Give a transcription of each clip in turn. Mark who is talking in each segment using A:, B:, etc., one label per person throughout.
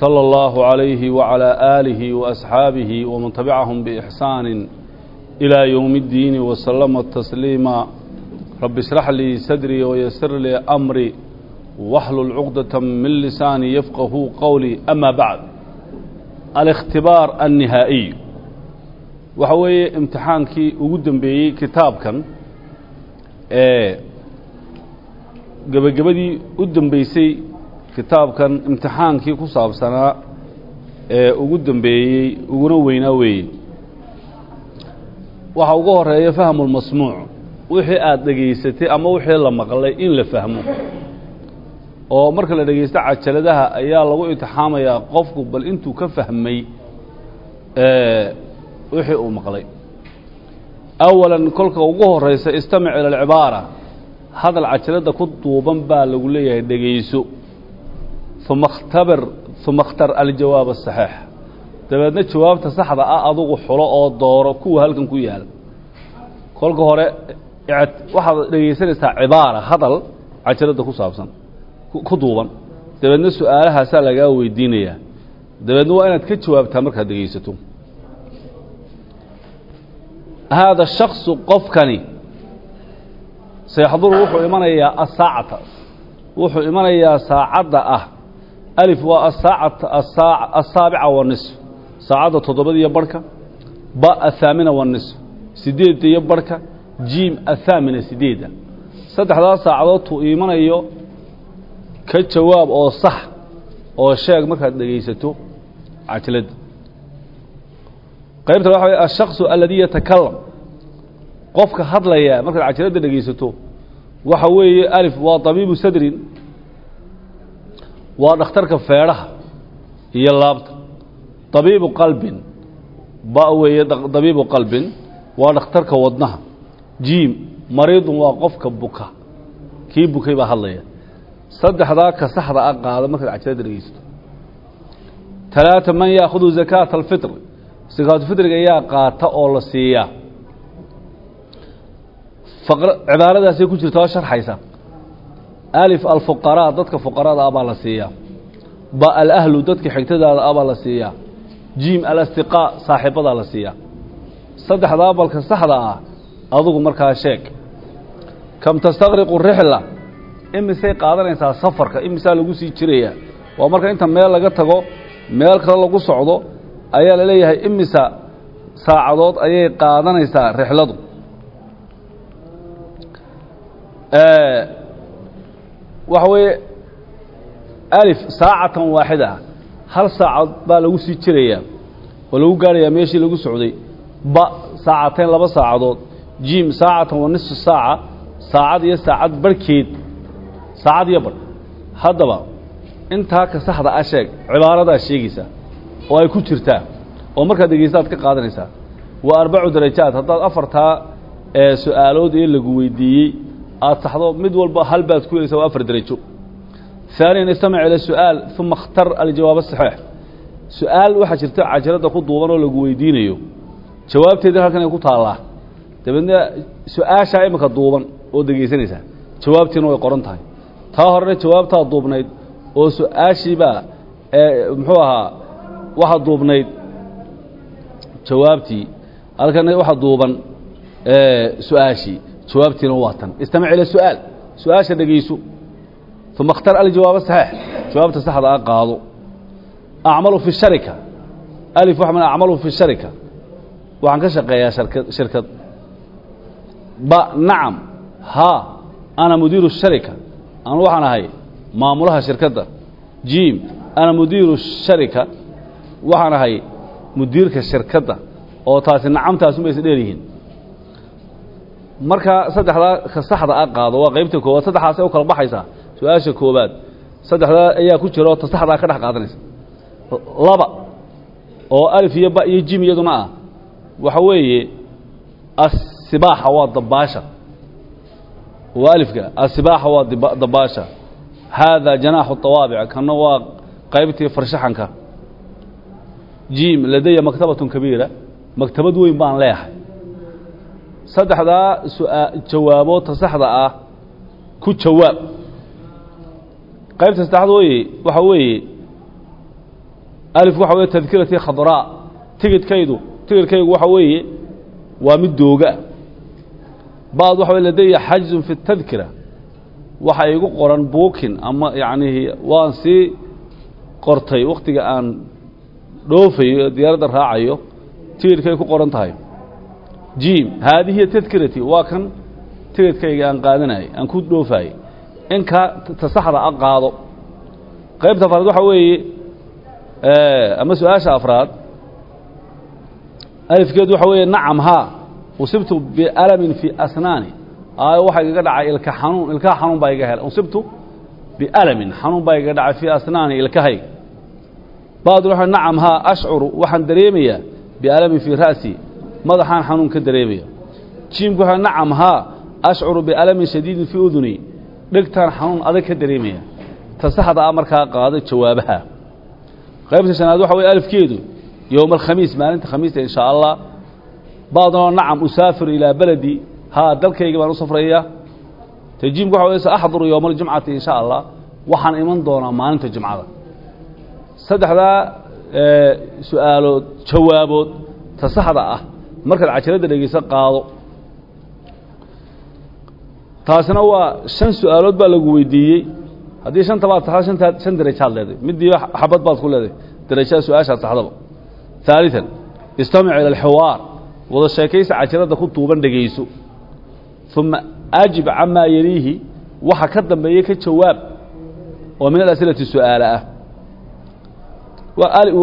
A: صلى الله عليه وعلى آله وأصحابه ومن تبعهم بإحسان إلى يوم الدين وسلم التسليما رب اشرح لي صدري ويسر لي أمري واحلل عقدة من لساني يفقه قولي أما بعد الاختبار النهائي وحوي امتحانكي وقدم بي كتابكا ee gebagabadii u dambeysay kitaabkan imtixaankii ku saabsanaa ee ugu dambeeyey uguna weynaa weeye waxa ugu horreeya fahmulmasmuuc wixii aada dhegaysatay ama wixii la maqlay in la fahmo. Oo marka la dhegaysto cajaladaha ayaa lagu imtixaamayaa qofku bal intuu ka fahmay wixii uu maqlay. Awalan kolka ugu horeysa istamic ila alcibaara hadal cajalada ku duuban baa lagu leeyahay dhegayso uma khtabir uma khtar aljawaab asaxiix dabeedna jawaabta saxda ah adugu xulo oo dooro kuwa halkan ku yaalla kolka hore waxaad dhegaysanaysaa cibaara hadal cajaradda ku saabsan ku duuban. Dabeedna su'aalahaasaa lagaa weydiinayaa. Dabeedna waa inaad ka jawaabtaa markaad dhegaysato haada shaksu qofkani sayaxduru wuxuu imanayaa asaacata wuxuu imanayaa saacadda ah alif waa asaabica wa nisf. Saacadda toddobada iyo barhka ba athaamina wa nisf. Sideedda iyo barhka jiim athaamina sideedda. Saddexdaas saacadood tuu imanayo ka jawaab oo sax oo sheeg markaad dhegaysato cajaladda qaybta waxa way ashakصu aladi yatakalam qofka hadlaya markaad cajaladda dhegaysato waxa weeye alif waa طabiibu sadrin waa dhakhtarka feedhaha iyo laabta. طabiibu qalbin. Ba weeye طabiibu qalbin waa dhakhtarka wadnaha. Jiim mariidun waa qofka buka. Kii bukay baa hadlaya. Saddexdaa ka saxda a qaada markaad cajaladda dhegaysato talaata man yaakudu zakaata alfitr. Sakaatulfitriga ayaa qaata oo la siiyaa. Cibaaradaasay ku jirta oo sharxaysa alif alfuqaraa dadka fuqarada ah baa la siiyaa ba alahlu dadka xigtadaada ah baa la siiyaa jiim alastiqaa saaxiibadaa la siiyaa saddexdaa balka saxda ah adugu markaa sheeg. Kam tastaqriqu rixla imisay qaadanaysaa safarka imisaa lagu sii jirayaa? Waa marka inta meel laga tago meel kale lagu socdo ayaa la leeyahay imisa saacadood ayay qaadanaysaa rixladu waxa weeye alif saacatan waaxida hal saacad baa lagu sii jirayaa oo lagu gaarayaa meeshii lagu socday ba saacateyn laba saacadood jiim saacatan wa nisfu saaca saacad iyo saacad barhkeed saacad iyo barh haddaba intaa ka saxda ah sheeg cibaaradaa sheegaysaa oo ay ku jirtaa oo markaad dhegaystaad ka qaadanaysaa waa arbacu darajaad haddaad afartaa su'aalood ee lagu weydiiyey aada saxdo mid walba hal baad ku helaysaa waa afar derajo haaniyan istamic ila su'aal uma اkhtar aljawaab asaxiix su'aal waxaa jirta cajaladda ku duuban oo lagu weydiinayo. Jawaabteeda halkan ay ku taallaa. Dabeedna su'aashaa imika duuban oo degaysanaysaa jawaabtiina way qoran tahay. Taa horena jawaabtaa duubnayd oo su'aashiibaa muxuu ahaa waxaa duubnayd jawaabtii. Halkana waxaa duuban su'aashii jawaabtiina waa tan. Istamic ila su'aal. Su'aasha dhegayso uma اkhtar aljawaab saxiix jawaabta saxda a qaado. Acmalu fi sharika. Alif waxa man acmalu fi sharika. Waxaan ka shaqeeyaa sharkad shirkad. Ba nacam haa ana mudiiru sharika. Anu waxaan ahay maamulaha shirkadda. Jiim ana mudiiru sharika. Waxaan ahay mudiirka shirkadda. Oo taasi nacamtaasuma is markaa saddexdaa ka saxda a qaado waa qaybta koowaad saddexaasay u kala baxaysaa. Su'aasha koowaad saddexdaa ayaa ku jira oo ta saxdaa ka dhex qaadanaysa. Laba oo alif iyo ba iyo jim iyaduna ah waxa weeye asibaaxa waa dabaasha. Waa alifka asibaaxa waa dabaasha. Haadaa janaaxu طawaabic kanna waa qaybtii farshaxanka. Jim ladaya maktabatun kabiira maktabad weyn baan leeyahay saddexdaa suaa jawaaboodta saxda ah ku jawaab. Qaybta saddexaad weye waxa weeye alif waxa weye tadkiratii khadraa tigidhkaydu tigidhkaygu waxa weeye waa mid dooga. Bacd waxa ladaya xajzun fi اtadkira waxa igu qoran buukin ama yacnihi waan sii qortay wakhtiga aan dhoofayo diyaaradda raacayo tigidhkay ku qoran tahay jim haadihiya tadkirati waa kan tigidhkayga aan qaadanayay aan ku dhoofaayey inkaa tasaxda a qaado. Qaybta afraad waxa weeye ama su'aasha afraad alifkeedu waxa weeye nacam haa usibtu bialamin fi asnaani. Aayo waxaa igaga dhacay ilka xanuun ilkaha xanuun baa iga helay. Usibtu bialamin xanuun baa igaga dhacay fi asnaani ilkahayga waxa nacam haa ashcuru waxaan dareemayaa bialamin fii ra'si madaxaan xanuun ka dareemaya jiimku waxa nacam haa ashcuru bialamin shadiidin fii uduni. Dhegtaan xanuun adag ka dareemaya. Ta saxda ah markaa qaado jawaabaha. Qaybta shanaad waxa weye alifkeedu yowma alkhamiis maalinta khamiista in shaa allah bacdunoo nacam usaafiru ilaa beledi haa dalkayga baan u safraya tajiimku waxa weye saaxduru yowma aljumcati in shaa allah waxaan iman doonaa maalinta jumcada. Saddexdaa su'aalood jawaabood ta saxda ah markaad cajaradda dhegeyso qaado taasina waa shan su-aalood baa lagu weydiiyey haddii shanta baad saxdo shantaa shan darajaad leedahay midiiba xabad baad ku leedahay darajada su-aashaad saxdaba ثaaliثan istamic ila alxiwaar wada sheekaysa cajaradda ku tuuban dhegayso ثuma ajib camaa yeliihi waxa ka dambeeya ka jawaab oo min alasilati su-aala ah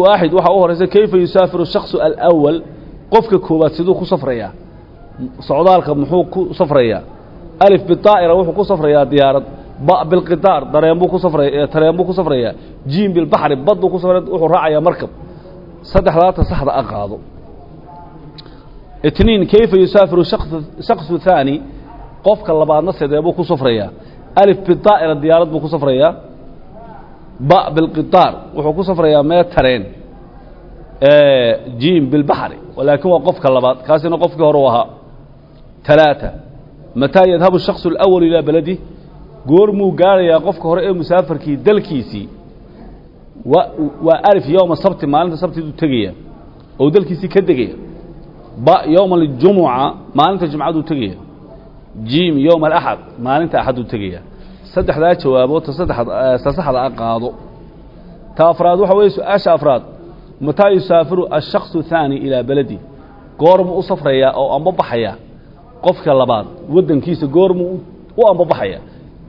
A: waaxid waxaa u horaysa kayfa yusaafiru الshakصu alأwal qofka koowaad siduu ku safrayaa socdaalka muxuu ku safrayaa alif bidaa'ira wuxuu ku safrayaa diyaarad ba bilqidaar dareenbuu ku safraya tareen buu ku safrayaa jiim bilbaxri badduu ku safraya wuxuu raacayaa markab. Saddexdaata saxda a qaado. Itniin kayfa yusaafiru shaksu thaani qofka labaadna sidee buu ku safrayaa alif bidaa'ira diyaarad buu ku safrayaa ba bilqidaar wuxuu ku safrayaa mee tareen jiim bilbaxri laakiin waa qofka labaad kaasina qofkii hore u ahaa talaata mataa yadhabu الshakص اlأwal ilaa beladi goormuu gaarayaa qofka hore ee musaafarkii dalkiisii waa alif yowma sabti maalinta sabtiduu tegaya oo dalkiisii ka degaya ba yowma اljumuca maalinta jumcaduu tegaya jiim yowma alaxad maalinta axaduu tegaya saddexdaa jawaabood ta saxda a qaado ta afraad waxa weeye su-aasha afraad mataa yusaafiru ashaksu haani ilaa beledi goormuu u safrayaa oo ambabaxaya qofka labaad waddankiisa goormuu u ambabaxaya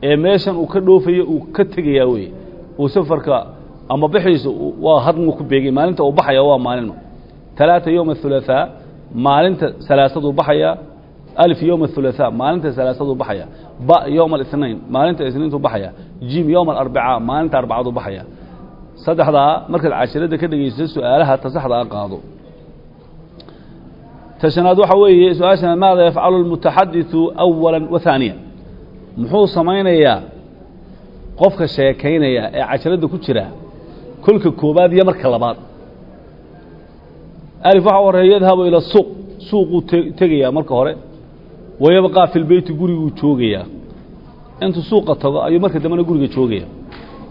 A: ee meeshan uu ka dhoofayo uu ka tegayaa weye uu safarka ambabixiisu waa hadmu ku beegay maalinta uu baxaya waa maalinma talaata yowma athulahaa maalinta salaasaduu baxayaa alif yowma athulahaa maalinta salaasaduu baxaya ba yowma alithnain maalinta isniintuu baxaya jim yowma alarbaca maalinta arbacaduu baxaya saddexdaa markaad cashiradda ka dhegaysato su'aalaha tasaxda a qaado. Tashanaad waxa weeye su'aashana maada yafcalu اlmutaxadiثu awala wa haaniya muxuu samaynayaa qofka sheekaynaya ee casharadda ku jira kolka koobaad iyo marka labaad. Alif waxa horreeya yadhabu ila suuq. Suuquu tegayaa marka hore. Wayabqaa fi lbeyti guriguu joogayaa. Intuu suuqa tago ayuu marka dambena guriga joogaya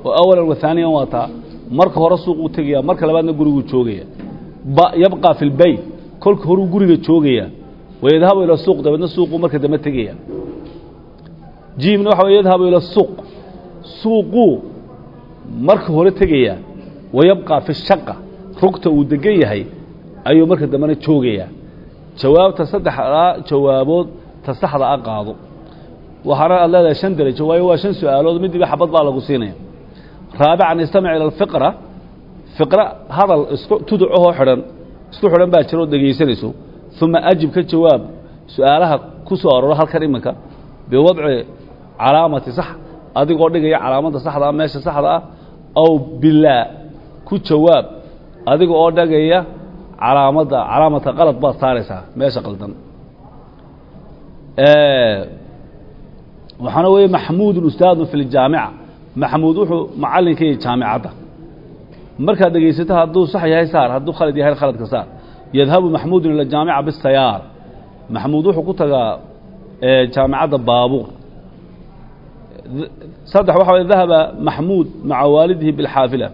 A: oo awalan wa waa taa marka hore suuquu tegaya marka labaadna guriguu joogaya ba yabqaa fi lbeyt kolka horuu guriga joogaya wayadhabu ila suuq dabeedna suuquu marka dambe tegaya jiimna waxa wey yadhabu ila suuq. Suuquu marka hore tegaya wayabqaa fi shaqa. Rugta uu degan yahay ayuu marka dambena joogayaa. Jawaabta saddexdaa jawaabood ta saxda a qaado. Waxaana aad leedahay shan derajo waayo waa shan su'aalood midiiba xabad baa lagu siinaya raabican istamic ila alfiqra fiqra hadal isku tuducahoo xidhan isku xidhan baa jiroo dhegaysanayso uma ajib ka jawaab su'aalaha ku soo arooro halkan iminka biwadci calaamati sax adigoo dhigaya calaamadda saxda ah meesha saxda ah aw bilaa ku jawaab adiga oo dhagaya calaamadda calaamata qalad baad saaraysaa meesha qaldan waxaana weeye maxmuudun ustaadun maxamuud wuxuu macallinka yahay jaamicadda. Markaad dhegaysato sax yahay saar hadduu khalad yahay khaladka saar. Yadhabu maxmuudun ila jaamica bisayaar. Maxamuud wuxuu ku tagaa jaamicadda baabuur. Saddex waxa way dahaba maxmuud maca waalidihi bilxaafila.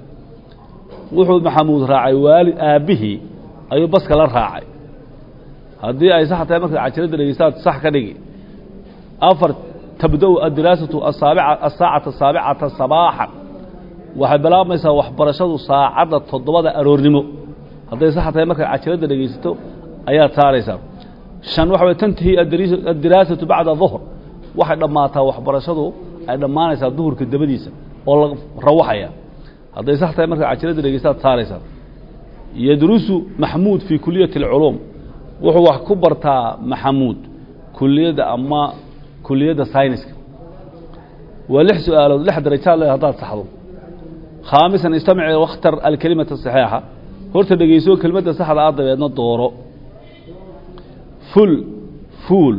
A: Wuxuu maxamuud raacay waalid aabbihii ayuu baska la raacay. Haddii ay sax tahay markaad cajiradda dhegeystaad sax ka dhigi. Afar addiraasatu asaabica asaacata saabicata sabaaxan waxay bilaabmaysaa waxbarashadu saacadda toddobada aroornimo. Hadday sax tahay markaad cajiradda dhegaysato ayaad saaraysaa shan waxa tantahi addiraasatu bacda duhr waxay dhammaataa waxbarashadu ay dhammaanaysaa duhurka dabadiisa oo la rawaxaya. Hadday sax tahay markaad cajiradda dhegeystaad saaraysaa yadrusu maxmuud fii kuliyati اlculuum wuxuu wax ku bartaa maxamuud. Kuliyadda ama kuliyadda sayniska. Waa lix su'aalood lix darajaad le haddaad saxdo. Khaamisan istamici wakhtar alkelimata saxiixa. Horta dhegeyso kelimadda saxda ah dabeedna dooro. Ful fuul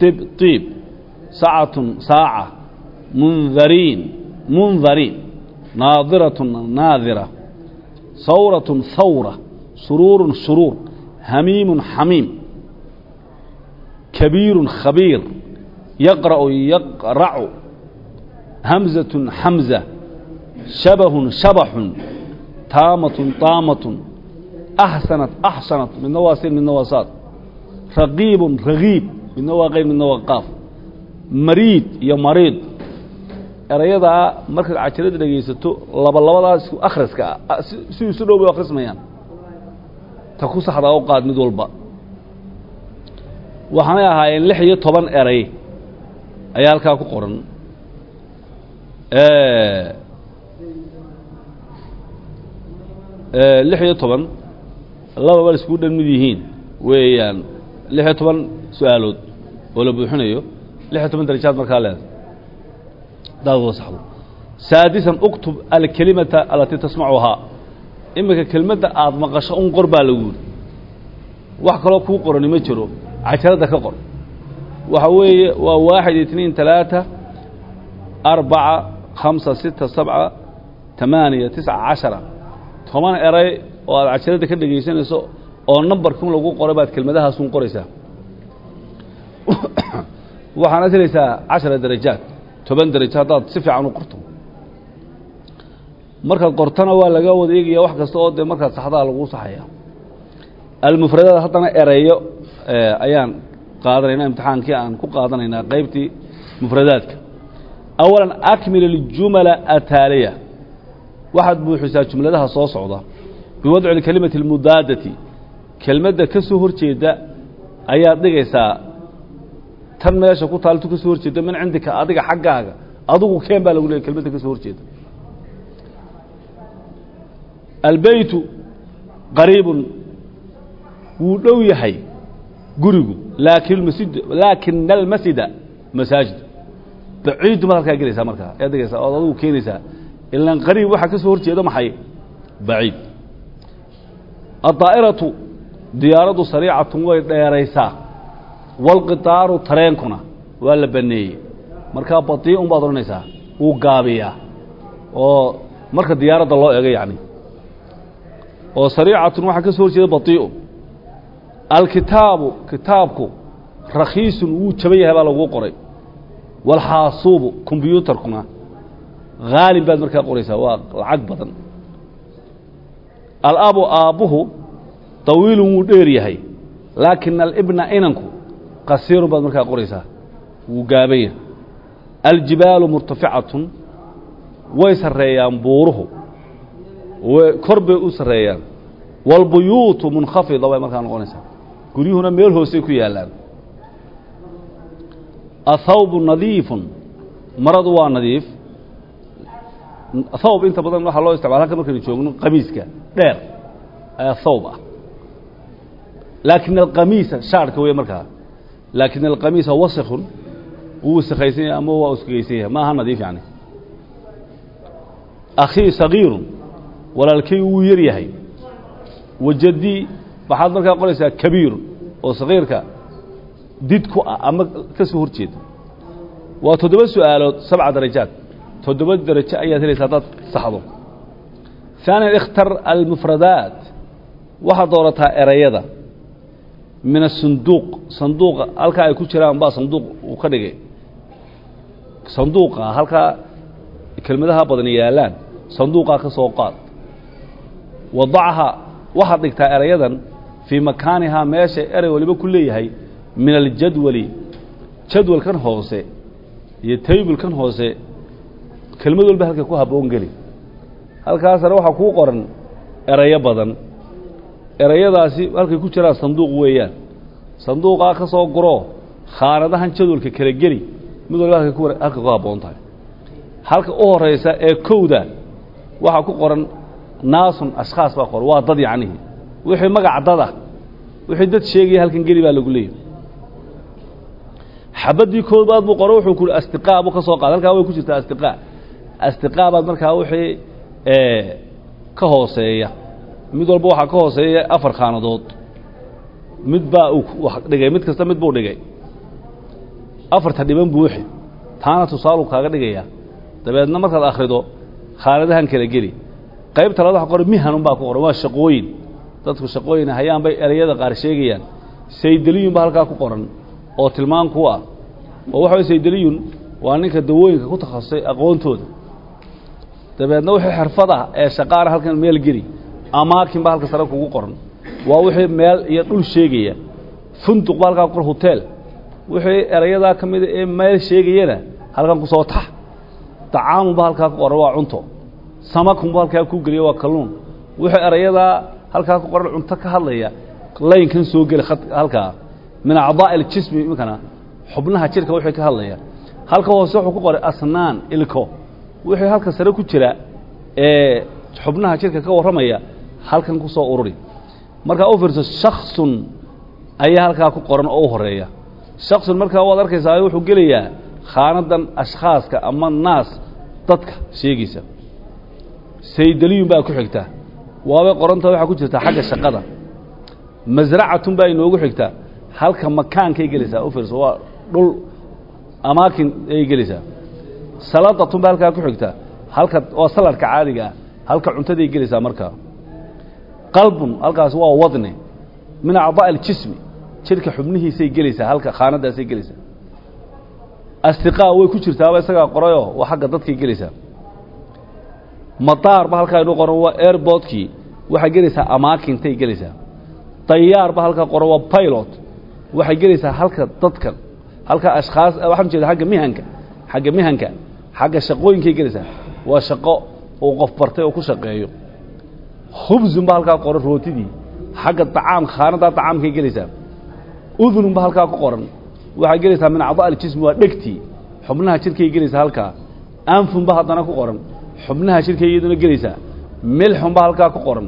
A: dib diib sacatun saaca mundariin mundariin naadiratun naadira sawratun hawra suruurun shuruur hamiimun xamiim kabiirun khabiir hamzatun xamza shabahun shabaxun taamatun taamatun. Axsanat axsanat midna waa sin midna waa saad raqiibun ragiib midna waa qeyb midna waa qaaf mariid iyo mariid erayadaa markaad cajalada dhegaysato laba labadaa isku akhriska ah si isu dhow bay akhrismayaan. Ta ku saxdaa u qaad mid walba. Waxaanay ahaayeen lix iyo toban eray ayaa halkaa ku qoran. Lix iyo toban lababa iskugu dhan mid yihiin weeyaan lix iyo toban su'aalood oo la buuxinayo lix iyo toban darajaad markaa leeda daad wada saxdo. Saadisan uktub alkelimata alatii tasmacuhaa iminka kelmadda aada maqasho un qor baa lagu yidhi wax kaloo kuu qorani ma jiro. Cajaradda ka qor waxa weeye waa waaxid itniin talaata arbaca khamsa sita sabca tamaaniya tisca cashara. Toban eray oo aad cajaradda ka dhegaysanayso oo numbarkun lagu qoray baad kelmadahaasun qoraysaa. Waxaana helaysaa cashara darajaad toban darajo haddaad si fiican u qorto. Markaad qortana waa laga wada eegaya wax kasta oo dee markaad saxdaa laguu saxaya. Almufradaad haddana ereyo ayaan qaadanayna imtixaankii aan ku qaadanaynaa qaybtii mufradaadka. Awala akmil اljumala ataaliya. Waxaad buuxisaa jumladaha soo socda. Biwadci kalimati اlmudaadati kelmadda ka soo horjeeda ayaad dhigaysaa tan meesha ku taaltu ka soo horjeeda min cindika adiga xaggaaga. Adigu keen baa lagu leey kelmadda ka soo horjeeda. Albeytu qariibun. Wuu dhow yahay gurigu laakina almasjida masaajid. Baciidu maad halkaa gelaysaa markaa. Ayaad dhigaysaa ood adigu keenaysaa ilan qariib waxaa ka soo horjeeda maxay? Baciid addaa'iratu diyaaraddu sariicatun way dheeraysaa. Walqitaaru tareenkuna waa la baneeyey. Markaa badii'un baad odhanaysaa wuu gaabiyaa. Oo marka diyaaradda loo ego yacni. Oo sariicatun waxaa ka soo horjeeda badii'un alkitaabu kitaabku rakhiisun wuu jaban yahay baa laguu qoray. Walxaasuubu kombyuutarkuna haalin baad markaa qoraysaa waa lacag badan. Alabu aabbuhu طawiilun wuu dheer yahay. Laakina alibna inanku qasiirun baad markaa qoraysaa. Wuu gaaban yahay. Aljibaalu murtaficatun way sarreeyaan buuruhu. Kor bay u sarreeyaan. Wاlbuyuutu munkhafida bay markaa noqonaysaa guryuhuna meel hoosey ku yaallaan athawbu nadiifun. Maradu waa nadiif. Thawb inta badan waxaa loo isticmala halka markaynu joogno qamiiska dheer ayaa thawb ah. Laakin alqamiisa shaarhka wey markaa. Laakin alqamiisa wasikun wuu wasakhaysan yahay ama waa uskagaysan yahay. Ma aha nadiif yani akhii sagiirun. Walaalkay wuu yar yahay wajadii waxaad markaa qoraysaa kabiir oo sakiirka did ku ah ama ka soo horjeeda waa toddoba su'aalood sabca darajaad toddoba darajo ayaad helaysa haddaad saxdo ثaaniya اkhtar almufradaat waxaad doorataa erayada min aلsanduuq sanduuqa halkaa ay ku jiraan baa sanduuq uu ka dhigay sanduuqa halkaa kelmadaha badan yaallaan sanduuqaa ka soo qaad wadacha waxaad dhigtaa erayadan fii makaanihaa meesha erey waliba ku leeyahay min aljadwali jadwalkan hoose iyo taybilkan hoose kelmad walba halkay ku habboon geli. Halkaasna waxaa kuu qoran erayo badan. Erayadaasi halkay ku jiraan sanduuq weeyaan. Sanduuqaa ka soo guroo khaanadahan jadwalka kala geli mid walba halkay ku habboon tahay. Halka u horaysa ee kowda waxaa ku qoran naasun ashkhaas baa qoran waa dad yacnihi wixii magac dada wixii dad sheegaya halkan geli baa lagu leeyahy xabaddii koobaad buu qoran wuxuu ku astiqaa buu ka soo qaada halkaa way ku jirtaa astiqaa astiqaa baad markaa wixii ka hooseeya. Mid walba waxaa ka hooseeya afar khaanadood. Mid baa uu dhigay. Mid kasta mid buu dhigay. Afarta dhiban buuxi taana tusaaluu kaaga dhigayaa. Dabeedna markaad akhrido khaanadahan kala geli. Qaybta labaad waxa qoran mihanun baa ku qoran waa shaqooyin dadku shaqooyin hayaan bay ereyada qaar sheegayaan. Saydeliyun baa halkaa ku qoran oo tilmaan ku ah. Oo waxa way saydeliyun waa ninka dawooyinka ku takhasusay aqoontooda. Dabeedna wixii xirfad ah ee shaqaana halkan meel geli amaakin baa halka sare kugu qoran. Waa wixii meel iyo dhul sheegaya. Funduq baa halkaa ku qoran hotel. Wixii erayadaa ka mida ee meel sheegayana halkan ku soo tax. Dacaamun baa halkaa ku qoran waa cunto. Samakun baa halkaa ku geliya waa kalluun. Wixii erayadaa halkaa ku qoran cunto ka hadlaya laynkan soo geli halkaa. Min acdaa'i aljismi iminkana xubnaha jidhka wixii ka hadlaya halka hoose wuxuu ku qoray asnaan ilko. Wixii halka sare ku jira ee xubnaha jidhka ka warramaya halkan ku soo ururi. Markaa u fiirso shaksun ayaa halkaa ku qoran oo u horreeya shaksun markaa waad arkaysaa wuxuu gelayaa khaanadan ashkhaaska ama naas dadka sheegaysa. Saydaliyun baa ku xigta waabay qoranta waxaa ku jirta xagga shaqada. Masracatun baa inoogu xigta. Halka makaankay gelaysaa u fiirso waa dhul amaakin ayay gelaysaa saladatun baa halkaa ku xigta. Halka waa saladka caadiga ah halka cuntaday gelaysaa markaa. Qalbun halkaas waa wadne. Min acdaa aljismi jidhka xubnihiisay gelaysaa halka khaanadaasay gelaysaa astiqaa way ku jirtaaba isagaa qorayoo waa xagga dadkay madaarba halkaa inuu qoran waa airboodkii waxay gelaysaa amaakintay gelaysaa. Dayaarba halkaa qoran waa pilot. Waxay gelaysaa halka dadka halka ashkhaas waxaan jeeda agga mihanka xagga mihanka xagga shaqooyinkay gelaysaa. Waa shaqo uu qof bartay oo ku shaqeeyo. Khubzun ba halkaa qoran rootidii. Xagga acaam khaanadaa acaamkay gelaysaa. Udunun ba halkaa ku qoran. Waxay gelaysaa min acdaa aljismi waa dhegtii xubnaha jidhkay gelaysaa halkaa anfun ba haddana ku qoran xubnaha jidhkay iyaduna gelaysaa milxun ba halkaa ku qoran.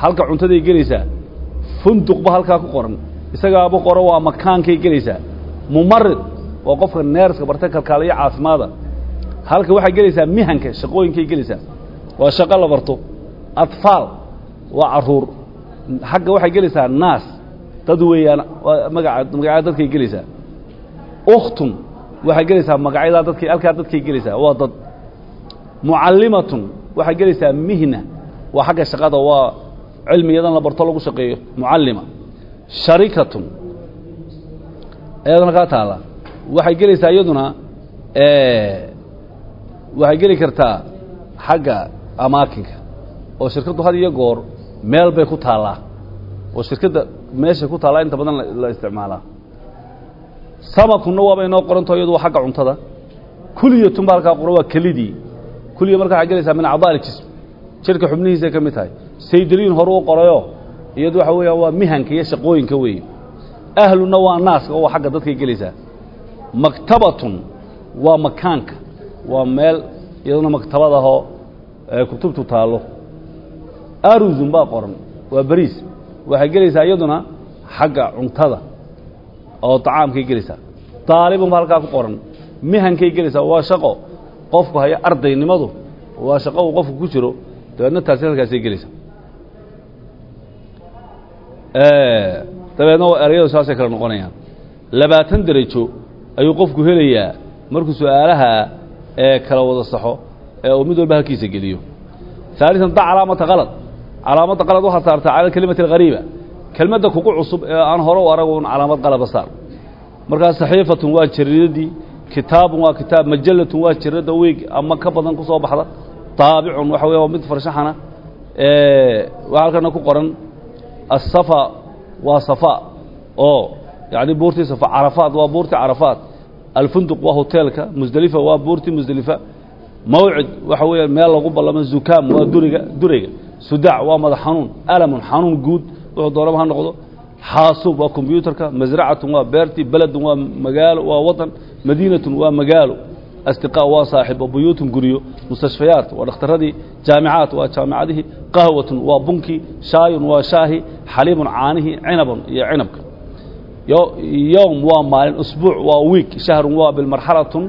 A: Halka cuntaday gelaysaa funduq ba halkaa ku qoran. Isagaaba qoro waa makaankay gelaysaa mumarid waa qofka neerska bartay kalkaaliyo caafimaada. Halka waxay gelaysaa mihanka shaqooyinkay gelaysaa waa shaqo la barto. Atfaal waa carruur. Xagga waxay gelaysaa naas. Dad weeyaan magaca magacyada dadkay gelaysaa ukhtun waxay gelaysaa magacyadaa dadkay halkaa dadkay gelaysaa waa dad mucallimatun. Waxay gelaysaa mihna. Waa xagga shaqada waa cilmiyadan la barto lagu shaqeeyo. Mucallima. Sharikatun. Iyaduna kaa taala. Waxay gelaysaa iyaduna waxay geli kartaa xagga amaakinka oo shirkaddu had iyo goor meel bay ku taallaa oo shirkadda meeshay ku taallaa inta badan la isticmaalaa. Samakunna waaba inoo qorantaho iyadu waa cuntada. Kuliyatun ba halkaa qoran kuliya marka waxay gelaysaa min acdaa aljism jidhka xubnihiisay ka mid tahay. Saydaliyin hore u qorayo iyadu waxa weeyaan waa mihanka iyo shaqooyinka weeye. Ahluna waa naaska oo xagga dadkay gelaysaa maktabatun waa makaanka waa meel iyaduna maktabadahoo kutubtu taallo. Aruzun baa qoran waa beriis waxay gelaysaa iyaduna xagga cuntada oo طacaamkay gelaysaa daalibun ba halkaa ku qoran. Mihankay gelaysaa waa shaqo qofku haya ardaynimadu waa shaqo uu qofku ku jiro dabeedna taasi halkaasay gelaysa. Dabeedna erayadu saasay kale noqonayaan. Labaatan derajo ayuu qofku helayaa markuu su'aalaha ee kala wada saxo oo mid walba halkiisa geliyo. Haaliثan da calaamata kalad calaamada qalad waxaa saartaa cala kelimati اlgariiba kelmadda kugu cusub ee aan hore u arag un calaamad qalaba saar. Markaas saxiifatun waa jariidadii kitaabun waa kitaab majallatun waa jirada weeg ama ka badan ku soo baxda. Taabicun waxa weya waa mid farshaxana waxaa halkana ku qoran. Asafa waa safa oo yani buurtii safa carafaat waa buurtii carafaat alfunduq waa hoteelka musdelifa waa buurtii musdelifa mawcid waxa weeya meel lagu ballamo zukaam waa duriga durayga sudaac waa madax xanuun alamun xanuun guud wuxuu doonaba ha noqdo xaasuub waa kombyuutarka masracatun waa beertii beledun waa magaalo waa wadan madiinatun waa magaalo. Asdiqaa waa saaxibo buyuutun guryo mustashfayaat waa dhakhtaradii jaamicaat waa jaamicadihii qahwatun waa bunkii shaayun waa shaahi xaliibun caanihii cinabun iyo cinabka. Yowm waa maalin usbuuc waa wiik shahrun waa bilmarxalatun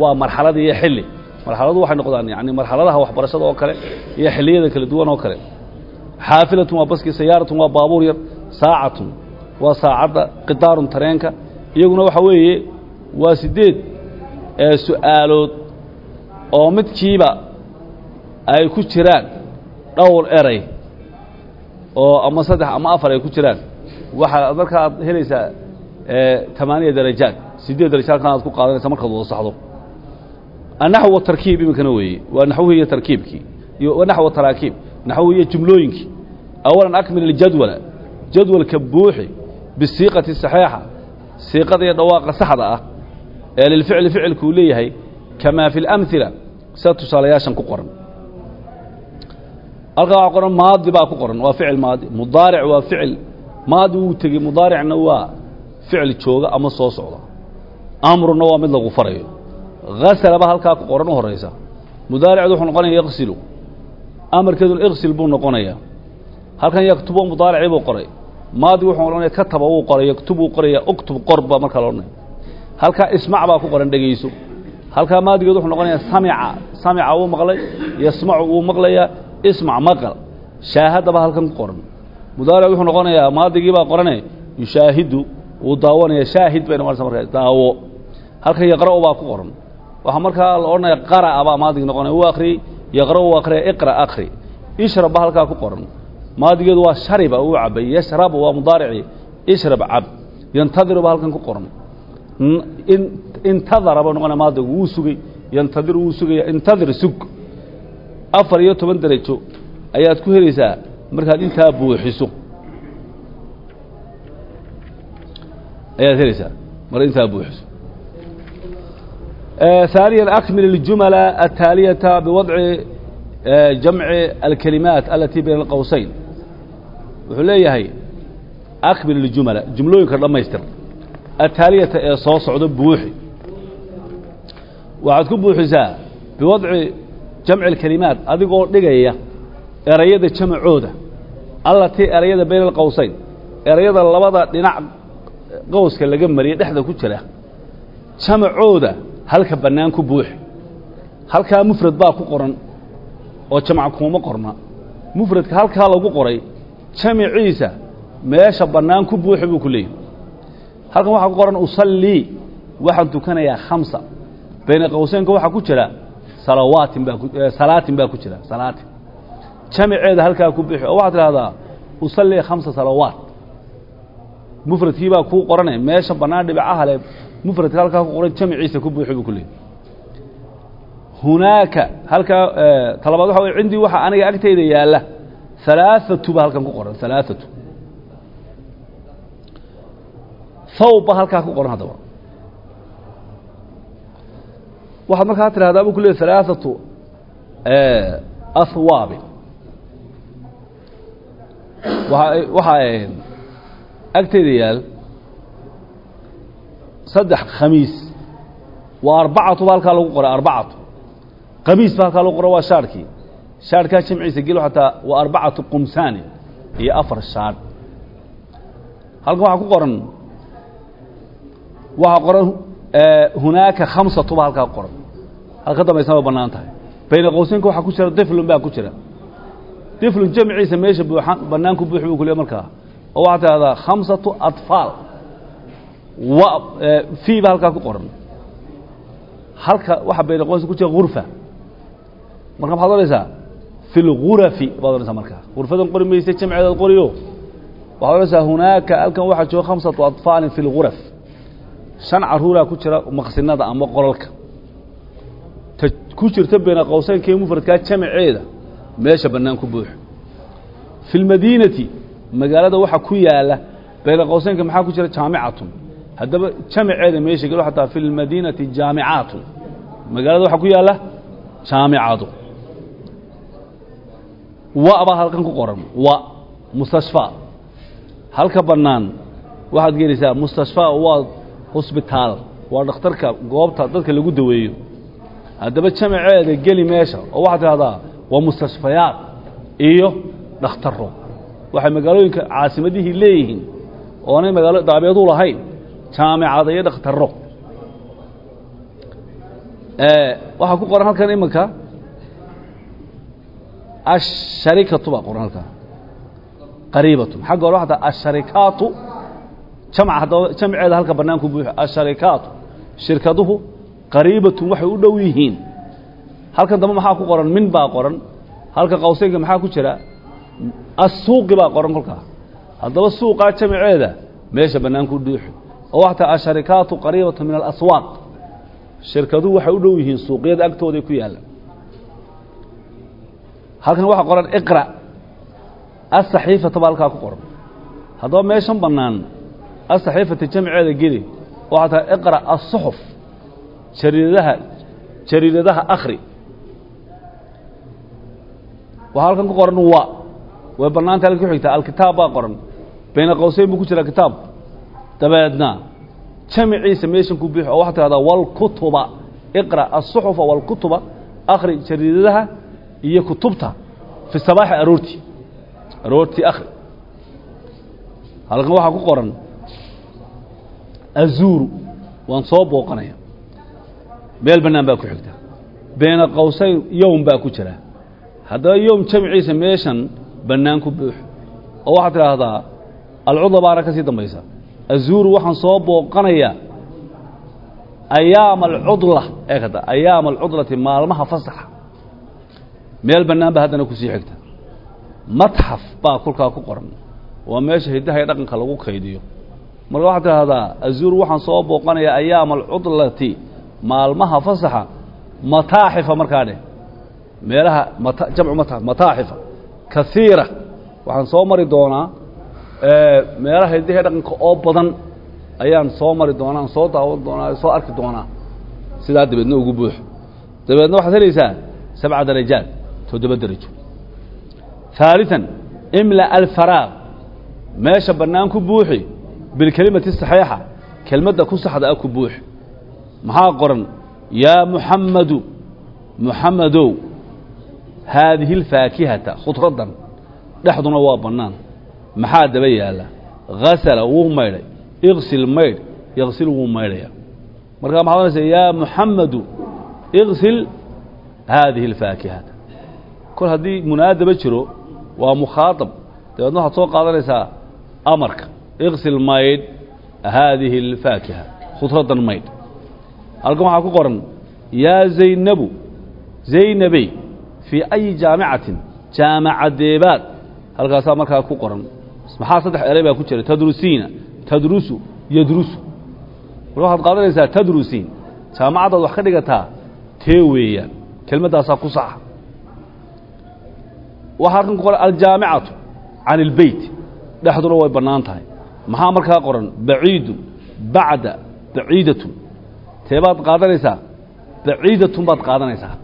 A: waa marxalad iyo xilli. Marxaladu waxay noqdaan yani marxaladaha waxbarashada oo kale iyo xilliyada kala duwan oo kale. Xaafilatun waa baskii sayaaratun waa baabuur yar saacatun. Waa saacadda qidaarun tareenka. Iyaguna waxa weeye waa sideed ee su'aalood oo midkiiba ay ku jiraan dhowr eray oo ama saddex ama afar ay ku jiraan. Waxaa marka aad helaysaa tamaaniya darajaad sideed daraja halkan aad ku qaadanaysa markaad wada saxdo. Annaxw watarkiib iminkana weeye. Waa naxwihii iyo tarkiibkii. Iyo naxw taraakiib. Naxwihii iyo jumlooyinkii. Awalan akmil iljadwala jadwalka buuxi bisiiqati saxiixa siiqada iyo dhawaaqa saxda ah ee lilficli ficilku uu leeyahay kamaa fi اlamhila sida tusaalayaashan ku qoran. Halkaa waxaa qoran maadi baa ku qoran waa ficil maadi. Mudaaric waa ficil. Maadi wuu tegey mudaaricna waa ficil jooga ama soo socda. Amruna waa mid lagu farayo. Hasalaba halkaa ku qoran u horaysa mudaaricdu wuxuu noqonaya iqsilu. Amarkeedun iqsil buu noqonayaa. Halkan yaktubo mudaaricii buu qoray maadi wuxuu odhanaya kataba wuu qoray yaktub wuu qoraya uktub qor baa markaa la odhanaya. Halkaa ismac baa ku qoran dhegayso halkaa maadigeed wuxuu noqonayaa samica samica wuu maqlay yasmacu wuu maqlayaa ismac maqal. Shaahadaba halkan ku qoran. Mudaaric wuxuu noqonayaa maadigii baa qorane yushaahidu wuu daawanaya shaahid bay noqonaysa markaa daawo. Halkan yaqra'u baa ku qoran. Waxaa markaa la odhanaya qara'a baa maadigii noqonaya wuu akhriyey yaqra'u wuu akhriyay iqra akhri. Ishrab baa halkaa ku qoran maadigeedu waa shariba uu cabay yashrabu waa mudaaricii ishrab cab yantadiru baa halkan ku qoran intadara ba noqonaya maadigu wuu sugay yantadir wuu sugaya intadir sug afar iyo toban derajo ayaad ku helaysaa markaad intaa buuxiso ayaad helaysaa markaad intaa buuxiso ثانيا أكمل الجمل التالية بوضع جمع الكلمات التي بين القوسين wuxuu leeyahay akmil اljumala jumlooyinka dhammaystir ataaliyata ee soo socda buuxi. Waxaad ku buuxisaa biwadci jamci اlkelimaat adigoo dhigaya erayada jamacooda. Allatii erayada bayna alqowsayn erayada labada dhinac qowska laga mariye dhexda ku jira jamacooda halka bannaan ku buuxi. Halkaa mufrad baa ku qoran oo jamac kuuma qorna. Mufradka halkaa lagu qoray jamiciisa meesha bannaan ku buuxi buu ku leeyahy halkan waxaa ku qoran usallii waxaan tukanayaa khamsa. Bayna qowseynka waxaa ku jira salawaatin baa ku salaatin baa ku jira salaatin. Jamiceeda halkaa ku buuxi oo waxaad tidhahdaa usallii khamsa salawaat. Mufradkii baa kuu qorane meesha bannaan dhibicaha le mufradka halkaa ku qoran jamciisa ku buuxi buu ku leeyahy hunaaka halkaa talabaad waxa wey cindii waxaa aniga agtayda yaalla halaaatu baa halkan ku qoran halaaatu thawbba halkaa ku qoran haddaba. Waxaad markaa tidhahdaa bu ku leey halaaatu ahwaabin waa waxaa agteeda yaal saddex khamiis. Waa arbacatu ba halkaa lagu qoray arbacatu. Qamiis ba halkaa lagu qora waa shaarkii shaarhkaa jamciisa gelo xataa waa arbacatu qumsaani iyo afar shaadh halkan waxaa ku qoran waxaa qoran hunaaka khamsatu ba halkaa qoran. Halka dambaysna way bannaan tahay. Bayna qowseynka waxaa ku jira diflun baa ku jira. Diflun jamciisa meesha buuxan bannaan ku buuxi buu ku leey markaa. Oo waxaad tidhahdaa khamsatu atfaal. Wa fii ba halkaa ku qoran. Halka waxa bayna qoyska ku jira gurfa marka maxaad odhanaysaa fi lgurafi baad odhanaysaa markaa gurfadan qori mayse jamceedaad qoriyo waxaad odhanaysaa hunaaka halkan waxaa jooga khamsatu atfaalin fi lguraf shan caruuraa ku jira maqsinada ama qolalka ta ku jirta bayna qowseynkee mufradkaa jamaceeda meesha bannaan ku buux fi lmadiinati magaalada waxaa ku yaalla bayna qowseynka maxaa ku jira jaamicatun haddaba jamaceeda meesha gelo xataa fi lmadiinati jaamicaatun magaalada waxaa ku yaalla jaamicado wa baa halkan ku qoran. Wa mustashfaa halka bannaan waxaad gelaysaa mustashfaa waa hosbitaal waa dhakhtarka goobta dadka lagu daweeyo. Haddaba jamaceeda geli meesha oo waxaad tidhahdaa waa mustashfayaad iyo dhakhtaro waxay magaalooyinka caasimadihii leeyihiin oonay magaalo daabeedu lahayn jaamicada iyo dhakhtaro waxaa ku qoran halkan imanka asharikatu baa qoran halkan qariibatun xagga hore waxaa asharikaatu jamc haddaba jamceeda halka bannaanku buuxo asharikaatu shirkaduhu qariibatun waxay u dhow yihiin halkan dambe maxaa ku qoran min baa qoran halka qawseynka maxaa ku jira assuuqi baa qoran kolkaa haddaba suuqaa jamaceeda meesha bannaanku dhuuxo oo waxtaa asharikaatu qariibatu min alaswaaq shirkaduhu waxay u dhow yihiin suuqyada agtooday ku yaalla halkan waxaa qoran iqra. Asaxiifata baa halkaa ku qoran. Haddaba meeshan bannaan asaxiifata jamceeda geli waxaa tahay iqra asuxuf jariidadaha jariidadaha akhri. Waxaa halkan ku qoran wa. Way bannaanta halka ku xigtaa alkitaab baa qoran. Bayna qowseyn buu ku jiraa kitaab. Dabeedna jamiciisa meeshan ku buux oo waxaa tidhahdaa walkutuba iqra asuxufa walkutuba akhri jariidadaha iyo kutubta fi sabaaxi aroortii aroortii akhri. Halkan waxaa ku qoran azuuru waan soo booqanaya. Meel bannaan baa ku xigta. Bayna qowseyn yowm baa ku jira. Haddaba yowm jamciisa meeshan bannaan ku buux. Oo waxaad tidhaahdaa alcudla baana ka sii dambaysa. Azuuru waxaan soo booqanayaa ayaama alcudla ee kada ayaama alcudlati maalmaha fasaxa meel bannaan baa haddana ku sii xigta. Matxaf baa kolkaa ku qoran. Waa meesha hiddaha iyo dhaqanka lagu kaydiyo. Marka waxaad tidhahdaa azuuru waxaan soo booqanayaa ayaama alcudlati maalmaha fasaxa mataaxifa markaa meelaha jamcu mata mataaxifa. Kaiira waxaan soo mari doonaa meelaha hiddaha dhaqanka oo badan ayaan soo mari doonaa soo daawan doonaa soo arki doonaa. Sidaa dabeedna ugu buux. Dabeedna waxaad helaysaa sabca darajaad toddoba derajo ثaaliثا imla alfaraaq meesha bannaan ku buuxi bilkelimati saxiixa kelmadda ku saxda ah ku buuxi maxaa qoran yaa muxammadu muxammadow haadihi اlfaakihata khudraddan dhexduna waa bannaan maxaa daba yaalla hasala wuu maydhay iqsil maydh yaqsil wuu maydhaya markaa maxad ohanaysa yaa muxammadu iqsil haadihi اlfaakihata kol haddii munaadaba jiro waa mukhaaطab dabeedna waxaad soo qaadanaysaa amarka. Iqsil maydh haadihi اlfaakiha khudraddan maydh halkan waxaa ku qoran yaa zaynabu zaynabey fii ayi jaamicatin jaamacadeebaad halkaasaa markaa ku qoran. Maxaa saddex eray baa ku jira? Tadrusiina tadrusu yadrusu. Mar waxaad qaadanaysaa tadrusiin. Jaamacaddaad wax ka dhigataa tee weeyaan. Kelmaddaasaa ku saxa waxaa halkan ku qoran aljaamicatu can اlbeyt dhexduna way bannaan tahay maxaa markaa qoran? Baciidun bacda baciidatun. Teebaad qaadanaysaa? Baciidatun baad qaadanaysaa.